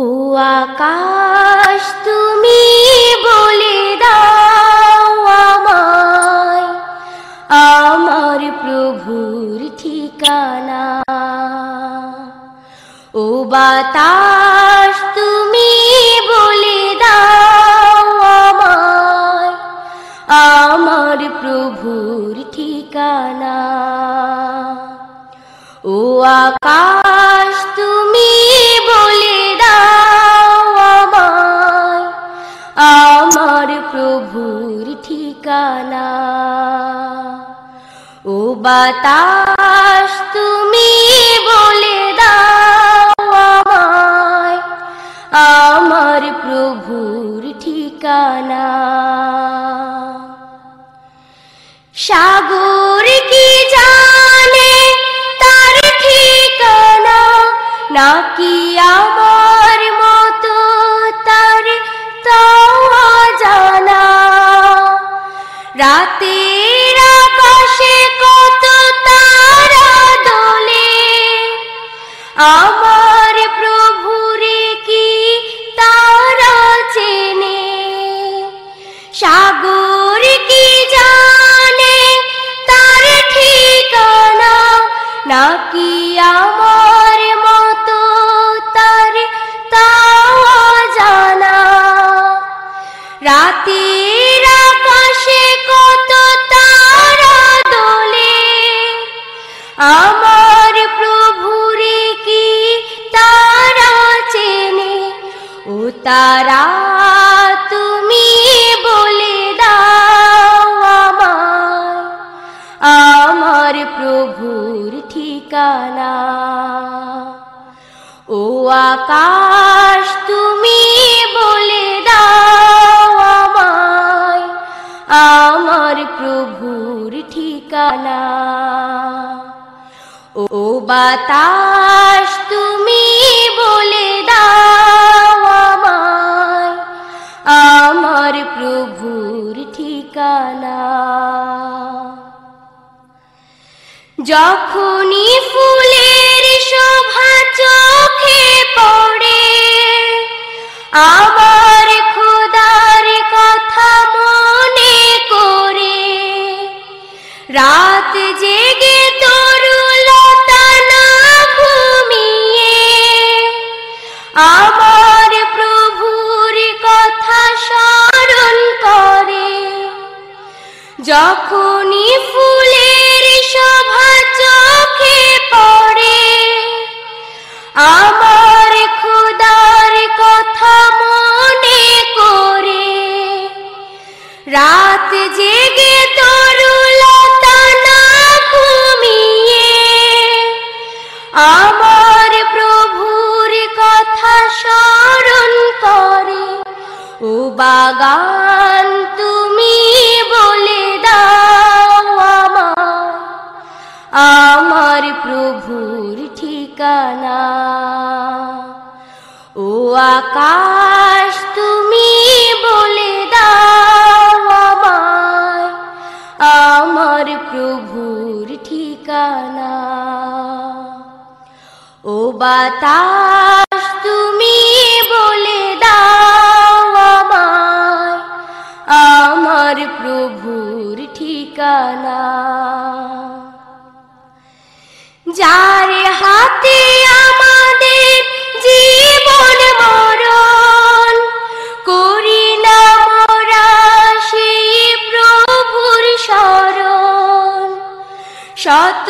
ও আকাশ, তুমি বলে দাও আমায়। আমার প্রভুর ঠিকানা। ও বাতাস, তুমি বলে দাও আমায়। আমার প্রভুর ঠিকানা। ও আকাশ তুমি বলে দাও আমায় আমার প্রভুর ঠিকানা। ও বাতাস তুমি বলে নাকি আমার মতো তার তাও জানা। রাতের আকাশে কত তারা দোলে আমার প্রভুরে কি তারা চেনে? সাগর কি জানে তার ঠিকানা? নাকি আমার তারা দোলে। আমার কি তারা চেনে? ও তারা তুমি বলে দাও আমায়। আমার প্রভুর ঠিকানা। ও আকাশ তুমি আমার প্রভুর ঠিকানা। ও বাতাস, তুমি বলে দাও আমায়। আমার প্রভুর ঠিকানা। যখনই ফুলের শোভা চোখে পড়ে আমার যখনই ফুলের শোভা চোখে পড়ে, আমার খোদার কথা মনে করে। রাত জেগে তরুলতা না ঘুমিয়ে, আমার প্রভুর কথা স্মরণ করে। ও বাগান আমার প্রভুর ঠিকানা। ও আকাশ, তুমি বলে দাও আমায়। আমার প্রভুর ঠিকানা। ও বাতাস, তুমি বলে দাও আমায়। আমার প্রভুর ঠিকানা। যার হাতে আমাদের জীবন মরণ করি না মরা সেই প্রভুর শরণ। শত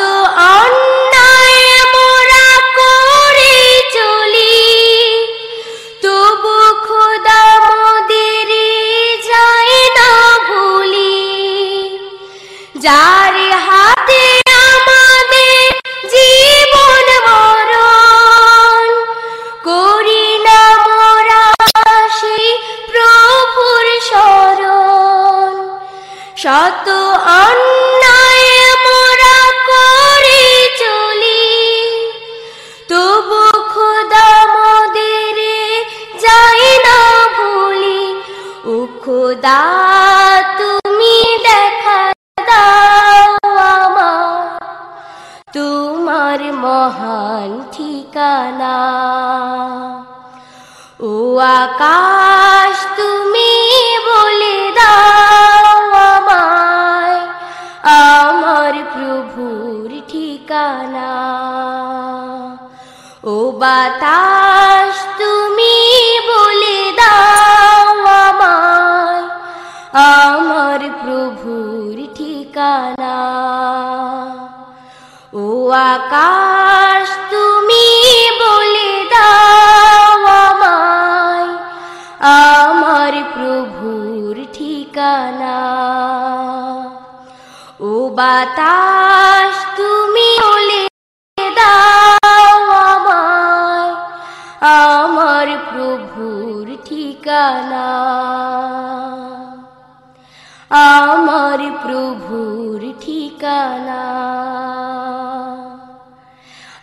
ঠিকানা ও আকাশ, তুমি বলে দাও আমায়, আমার প্রভুর ঠিকানা। ও বাতাস, তুমি বলে দাও ও আকাশ, তুমি বলে দাও আমায়, আমার প্রভুর ঠিকানা। ও বাতাস, তুমি বলে দাও আমায়, আমার প্রভুর ঠিকানা। আমার প্রভুর ঠিকানা।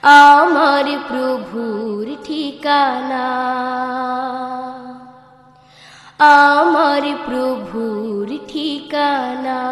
আমার প্রভুর ঠিকানা। আমার প্রভুর ঠিকানা।